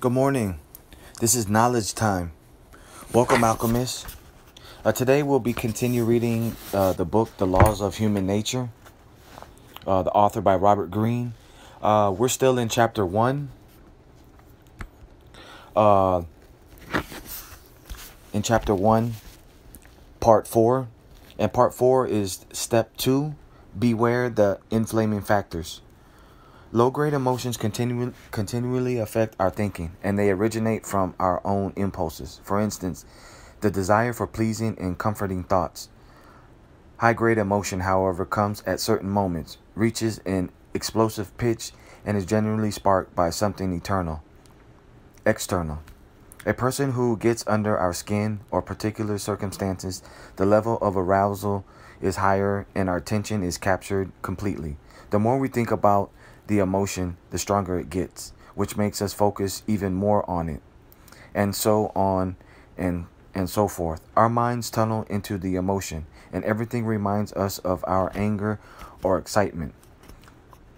Good morning. This is Knowledge Time. Welcome, alchemists. Uh, today we'll be continue reading uh, the book The Laws of Human Nature, uh, the author by Robert Greene. Uh, we're still in chapter one. Uh, in chapter one, part four, and part four is step two. Beware the inflaming factors. Low grade emotions continually affect our thinking, and they originate from our own impulses. For instance, the desire for pleasing and comforting thoughts. High grade emotion, however, comes at certain moments, reaches an explosive pitch, and is generally sparked by something eternal, external. A person who gets under our skin or particular circumstances, the level of arousal is higher and our attention is captured completely. The more we think about the emotion, the stronger it gets, which makes us focus even more on it. And so on and and so forth. Our minds tunnel into the emotion, and everything reminds us of our anger or excitement.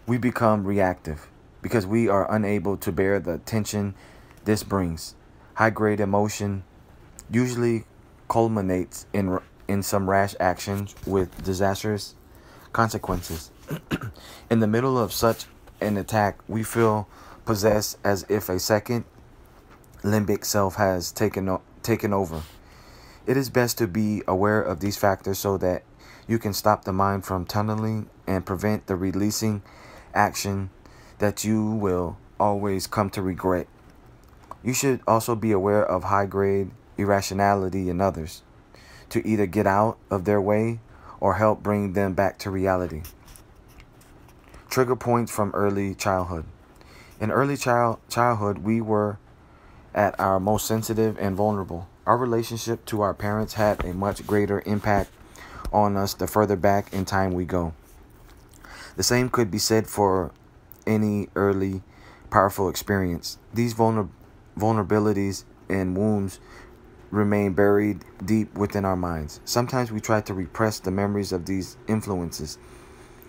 We become reactive because we are unable to bear the tension this brings. High grade emotion usually culminates in in some rash actions with disastrous consequences. in the middle of such an attack, we feel possessed as if a second limbic self has taken taken over. It is best to be aware of these factors so that you can stop the mind from tunneling and prevent the releasing action that you will always come to regret. You should also be aware of high grade irrationality in others to either get out of their way or help bring them back to reality. Trigger points from early childhood. In early child childhood, we were at our most sensitive and vulnerable. Our relationship to our parents had a much greater impact on us the further back in time we go. The same could be said for any early powerful experience. These vulner- vulnerabilities and wounds remain buried deep within our minds. Sometimes we try to repress the memories of these influences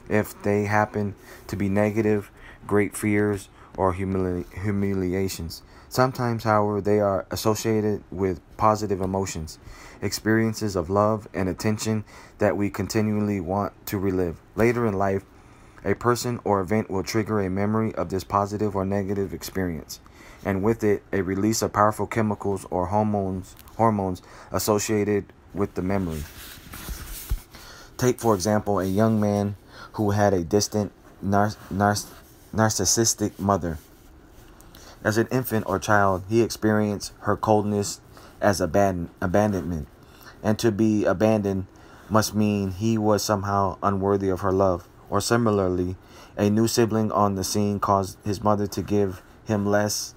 if they happen to be negative, great fears, or humili- humiliations. Sometimes, however, they are associated with positive emotions, experiences of love and attention that we continually want to relive. Later in life, a person or event will trigger a memory of this positive or negative experience, and with it, a release of powerful chemicals or hormones, hormones associated with the memory. Take, for example, a young man who had a distant nar- nar- narcissistic mother. As an infant or child, he experienced her coldness as aban- abandonment, and to be abandoned must mean he was somehow unworthy of her love. Or similarly, a new sibling on the scene caused his mother to give him less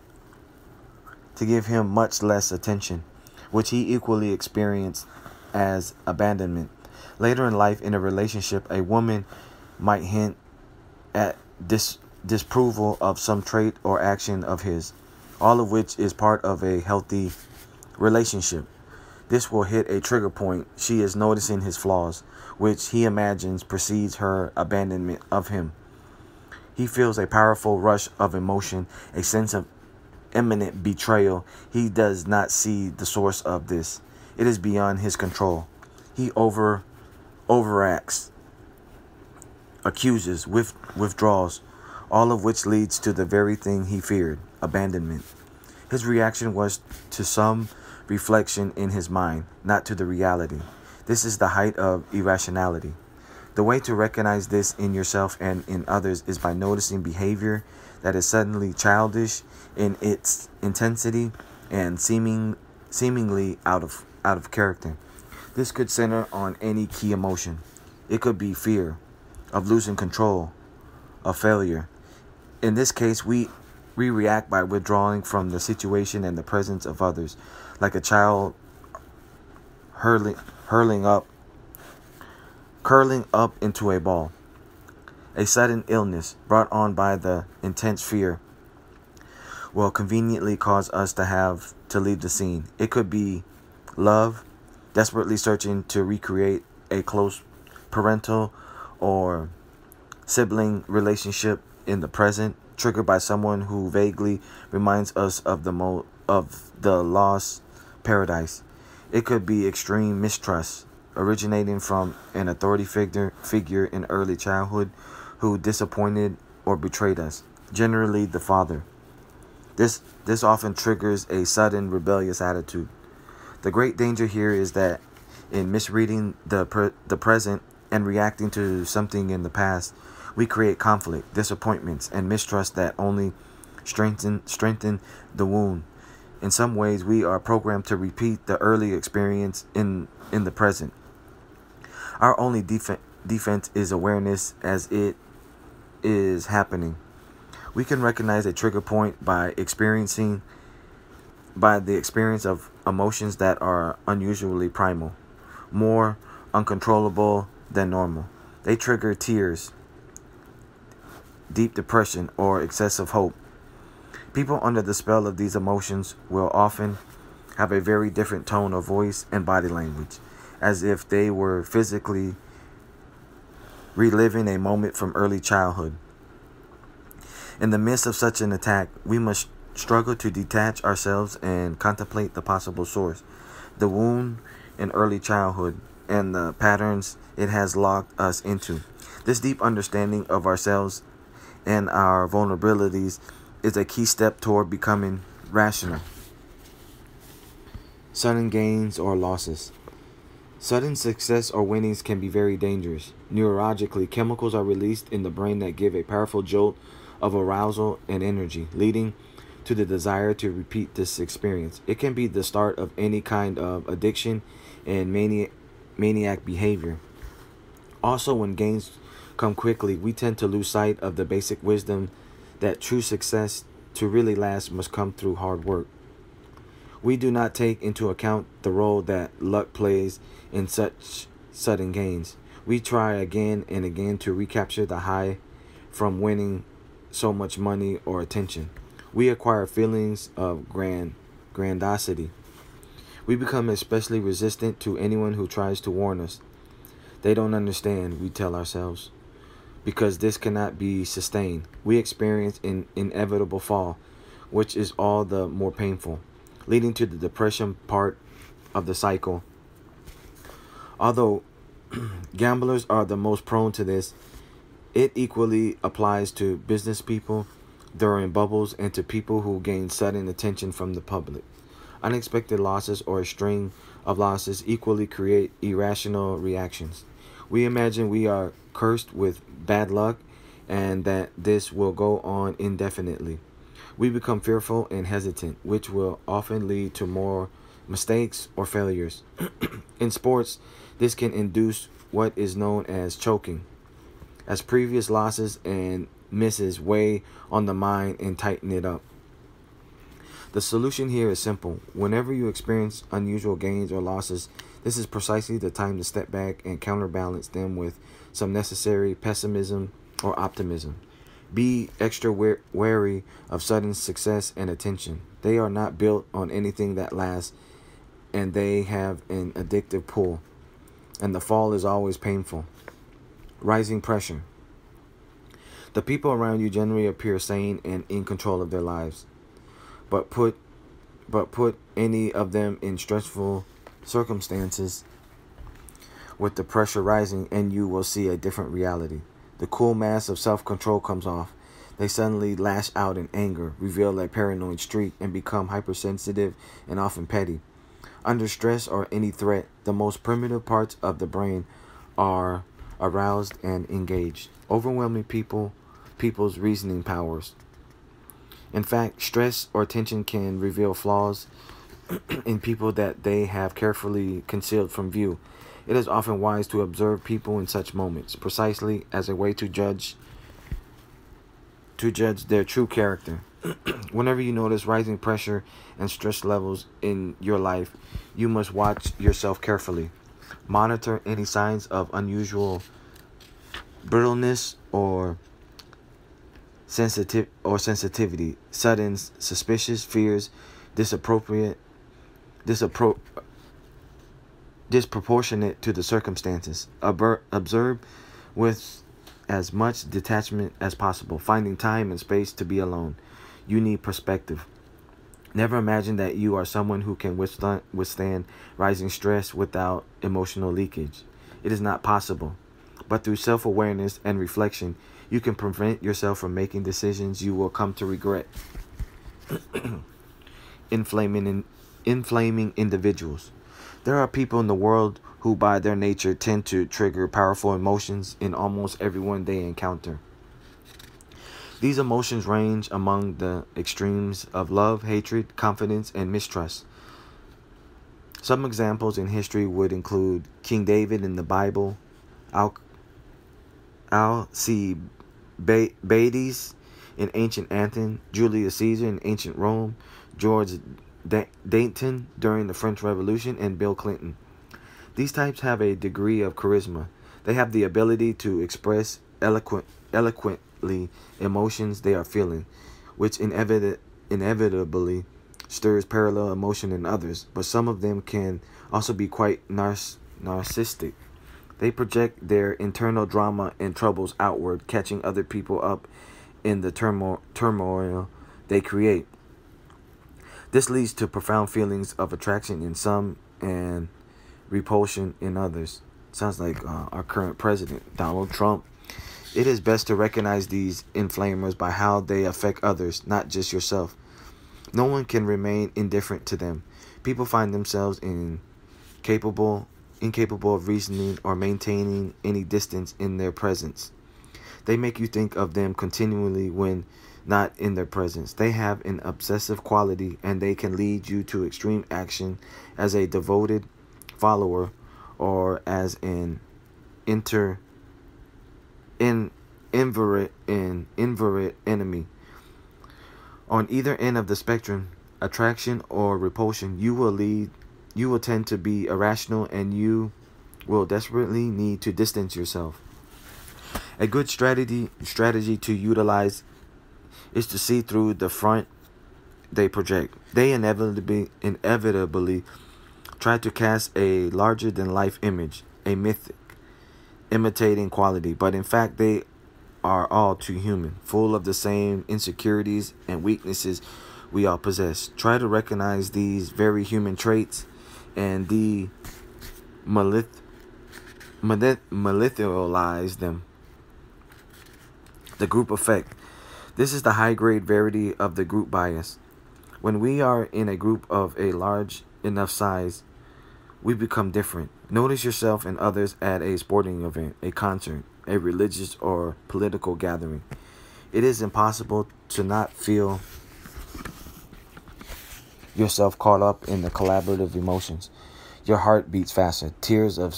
to give him much less attention, which he equally experienced as abandonment. Later in life in a relationship, a woman might hint at dis- disapproval of some trait or action of his, all of which is part of a healthy relationship. This will hit a trigger point. She is noticing his flaws, which he imagines precedes her abandonment of him. He feels a powerful rush of emotion, a sense of imminent betrayal. He does not see the source of this. It is beyond his control. He over overacts accuses, with, withdraws, all of which leads to the very thing he feared abandonment. His reaction was to some reflection in his mind, not to the reality. This is the height of irrationality. The way to recognize this in yourself and in others is by noticing behavior that is suddenly childish in its intensity and seeming seemingly out of out of character. This could center on any key emotion. It could be fear, of losing control, of failure. In this case, we we react by withdrawing from the situation and the presence of others, like a child hurling hurling up curling up into a ball. A sudden illness brought on by the intense fear will conveniently cause us to have to leave the scene. It could be love, desperately searching to recreate a close parental or sibling relationship in the present, triggered by someone who vaguely reminds us of the mo- of the lost paradise. It could be extreme mistrust originating from an authority figure figure in early childhood who disappointed or betrayed us, generally the father. This this often triggers a sudden rebellious attitude. The great danger here is that in misreading the pre- the present and reacting to something in the past, we create conflict, disappointments, and mistrust that only strengthen strengthen the wound. In some ways, we are programmed to repeat the early experience in in the present. Our only def- defense is awareness as it is happening. We can recognize a trigger point by experiencing by the experience of emotions that are unusually primal, more uncontrollable than normal. They trigger tears, deep depression, or excessive hope. People under the spell of these emotions will often have a very different tone of voice and body language, as if they were physically reliving a moment from early childhood. In the midst of such an attack, we must struggle to detach ourselves and contemplate the possible source, the wound in early childhood, and the patterns it has locked us into. This deep understanding of ourselves and our vulnerabilities is a key step toward becoming rational. Sudden gains or losses. Sudden success or winnings can be very dangerous. Neurologically, chemicals are released in the brain that give a powerful jolt of arousal and energy, leading to the desire to repeat this experience. It can be the start of any kind of addiction and maniac, maniac behavior. Also, when gains come quickly, we tend to lose sight of the basic wisdom that true success to really last must come through hard work. We do not take into account the role that luck plays in such sudden gains. We try again and again to recapture the high from winning so much money or attention. We acquire feelings of grand grandiosity. We become especially resistant to anyone who tries to warn us. They don't understand, we tell ourselves because this cannot be sustained. We experience an inevitable fall, which is all the more painful, leading to the depression part of the cycle. Although gamblers are the most prone to this, it equally applies to business people during bubbles and to people who gain sudden attention from the public. Unexpected losses or a string of losses equally create irrational reactions. We imagine we are cursed with bad luck and that this will go on indefinitely. We become fearful and hesitant, which will often lead to more mistakes or failures. In sports, this can induce what is known as choking, as previous losses and misses weigh on the mind and tighten it up. The solution here is simple. Whenever you experience unusual gains or losses, this is precisely the time to step back and counterbalance them with some necessary pessimism or optimism. Be extra wary of sudden success and attention. They are not built on anything that lasts, and they have an addictive pull. And the fall is always painful. Rising pressure. The people around you generally appear sane and in control of their lives. But put but put any of them in stressful circumstances with the pressure rising, and you will see a different reality. The cool mask of self control comes off. They suddenly lash out in anger, reveal a paranoid streak, and become hypersensitive and often petty. Under stress or any threat, the most primitive parts of the brain are aroused and engaged, overwhelming people people's reasoning powers. In fact, stress or tension can reveal flaws in people that they have carefully concealed from view. It is often wise to observe people in such moments, precisely as a way to judge to judge their true character. Whenever you notice rising pressure and stress levels in your life, you must watch yourself carefully. Monitor any signs of unusual brittleness or sensitive or sensitivity, sudden suspicious fears, disappropriate disappro- disproportionate to the circumstances. Observe with as much detachment as possible, finding time and space to be alone. You need perspective. Never imagine that you are someone who can withstand, withstand rising stress without emotional leakage. It is not possible. But through self awareness and reflection, you can prevent yourself from making decisions you will come to regret. inflaming, in, inflaming individuals. There are people in the world who, by their nature, tend to trigger powerful emotions in almost everyone they encounter. These emotions range among the extremes of love, hatred, confidence, and mistrust. Some examples in history would include King David in the Bible, Al- Alcibiades in ancient Athens, Julius Caesar in ancient Rome, George Danton during the French Revolution, and Bill Clinton. These types have a degree of charisma. They have the ability to express eloquent, eloquently emotions they are feeling, which inevit- inevitably stirs parallel emotion in others. But some of them can also be quite nar- narcissistic. They project their internal drama and troubles outward, catching other people up in the turmoil, turmoil they create. This leads to profound feelings of attraction in some and repulsion in others. Sounds like uh, our current president, Donald Trump. It is best to recognize these inflamers by how they affect others, not just yourself. No one can remain indifferent to them. People find themselves incapable, incapable of reasoning or maintaining any distance in their presence. They make you think of them continually when not in their presence. They have an obsessive quality and they can lead you to extreme action as a devoted follower or as an inter in inveterate and inveterate enemy. On either end of the spectrum, attraction or repulsion, you will lead you will tend to be irrational and you will desperately need to distance yourself. A good strategy strategy to utilize is to see through the front they project. They inevitably inevitably try to cast a larger than life image, a mythic, imitating quality, but in fact they are all too human, full of the same insecurities and weaknesses we all possess. Try to recognize these very human traits and de malith, malith, them. The group effect. This is the high grade verity of the group bias. When we are in a group of a large enough size, we become different. Notice yourself and others at a sporting event, a concert, a religious or political gathering. It is impossible to not feel yourself caught up in the collaborative emotions. Your heart beats faster. Tears of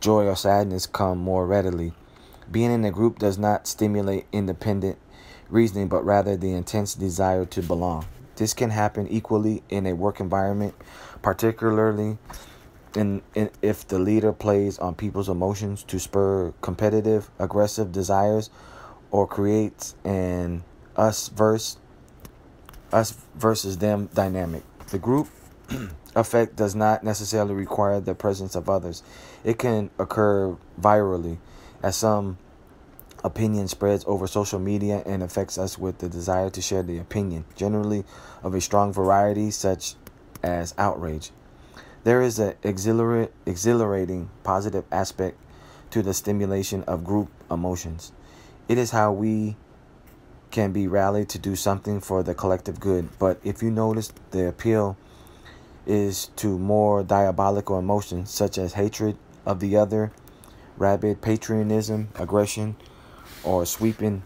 joy or sadness come more readily. Being in a group does not stimulate independent reasoning, but rather the intense desire to belong. This can happen equally in a work environment, particularly in, in, if the leader plays on people's emotions to spur competitive, aggressive desires, or creates an us versus us versus them dynamic. The group effect does not necessarily require the presence of others. It can occur virally, as some opinion spreads over social media and affects us with the desire to share the opinion, generally of a strong variety, such as outrage. There is an exhilarate, exhilarating positive aspect to the stimulation of group emotions. It is how we can be rallied to do something for the collective good. But if you notice, the appeal is to more diabolical emotions such as hatred of the other, rabid patriotism, aggression, or sweeping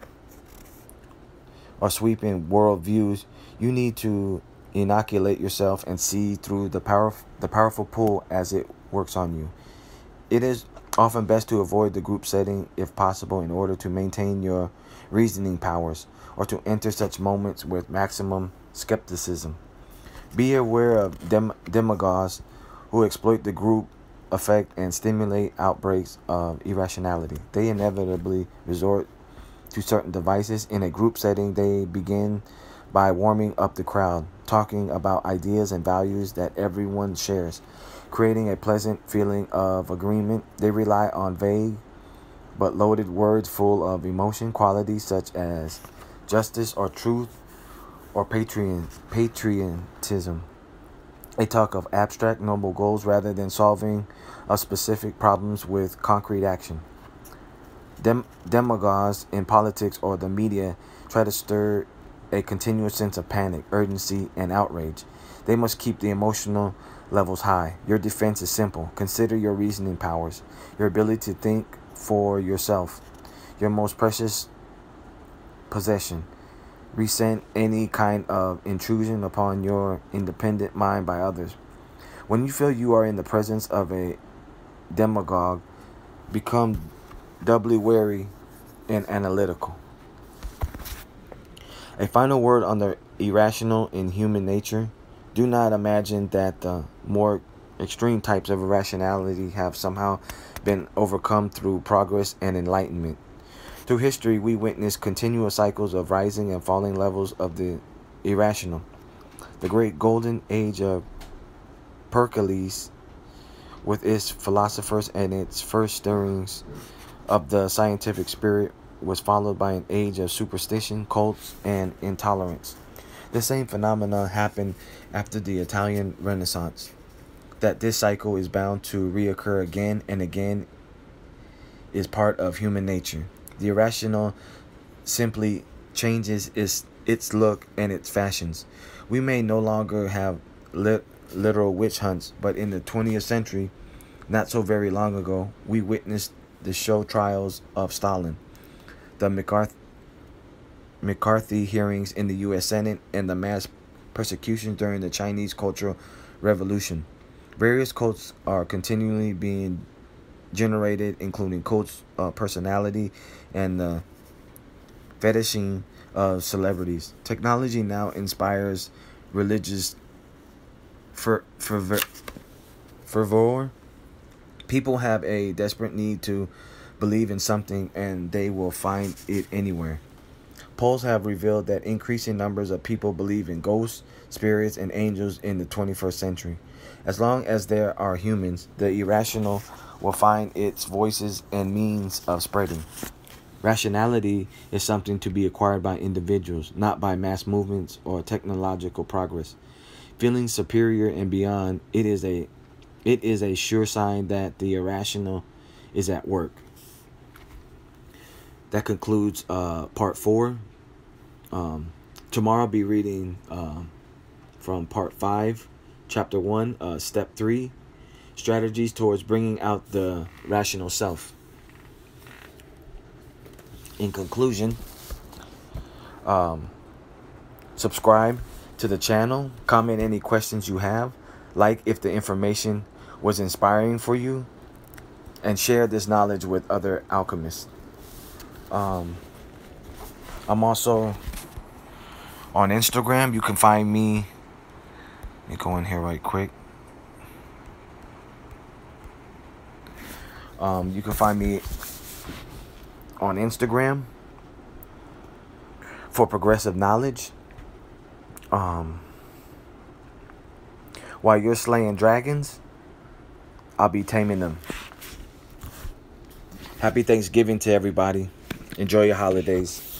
or sweeping worldviews. You need to inoculate yourself and see through the power the powerful pull as it works on you. It is often best to avoid the group setting if possible in order to maintain your reasoning powers or to enter such moments with maximum skepticism. Be aware of dem- demagogues who exploit the group effect and stimulate outbreaks of irrationality. They inevitably resort to certain devices. In a group setting, they begin by warming up the crowd, talking about ideas and values that everyone shares, creating a pleasant feeling of agreement. They rely on vague but loaded words full of emotion qualities such as justice or truth or patriot, patriotism. They talk of abstract, noble goals rather than solving of specific problems with concrete action. Dem- demagogues in politics or the media try to stir a continuous sense of panic, urgency, and outrage. They must keep the emotional levels high. Your defense is simple. Consider your reasoning powers, your ability to think for yourself, your most precious possession. Resent any kind of intrusion upon your independent mind by others. When you feel you are in the presence of a demagogue, become doubly wary and analytical. A final word on the irrational in human nature. Do not imagine that the more extreme types of irrationality have somehow been overcome through progress and enlightenment. Through history, we witness continuous cycles of rising and falling levels of the irrational. The great golden age of Pericles, with its philosophers and its first stirrings of the scientific spirit, was followed by an age of superstition, cults, and intolerance. The same phenomena happened after the Italian Renaissance. That this cycle is bound to reoccur again and again is part of human nature. The irrational simply changes its, its look and its fashions. We may no longer have lit, literal witch hunts, but in the 20th century, not so very long ago, we witnessed the show trials of Stalin, the McCarthy, McCarthy hearings in the U.S. Senate, and the mass persecution during the Chinese Cultural Revolution. Various cults are continually being generated, including cults uh, personality and the fetishing of celebrities. Technology now inspires religious fer- fervor. People have a desperate need to believe in something and they will find it anywhere. Polls have revealed that increasing numbers of people believe in ghosts, spirits, and angels in the 21st century. As long as there are humans, the irrational will find its voices and means of spreading. Rationality is something to be acquired by individuals, not by mass movements or technological progress. Feeling superior and beyond, it is a it is a sure sign that the irrational is at work. That concludes uh, part four. Um, tomorrow I'll be reading uh, from part five, chapter one, uh, step three strategies towards bringing out the rational self. In conclusion, um, subscribe to the channel, comment any questions you have, like if the information was inspiring for you, and share this knowledge with other alchemists. Um, I'm also on Instagram. You can find me. Let me go in here right quick. Um, you can find me on Instagram for progressive knowledge. Um, while you're slaying dragons, I'll be taming them. Happy Thanksgiving to everybody. Enjoy your holidays.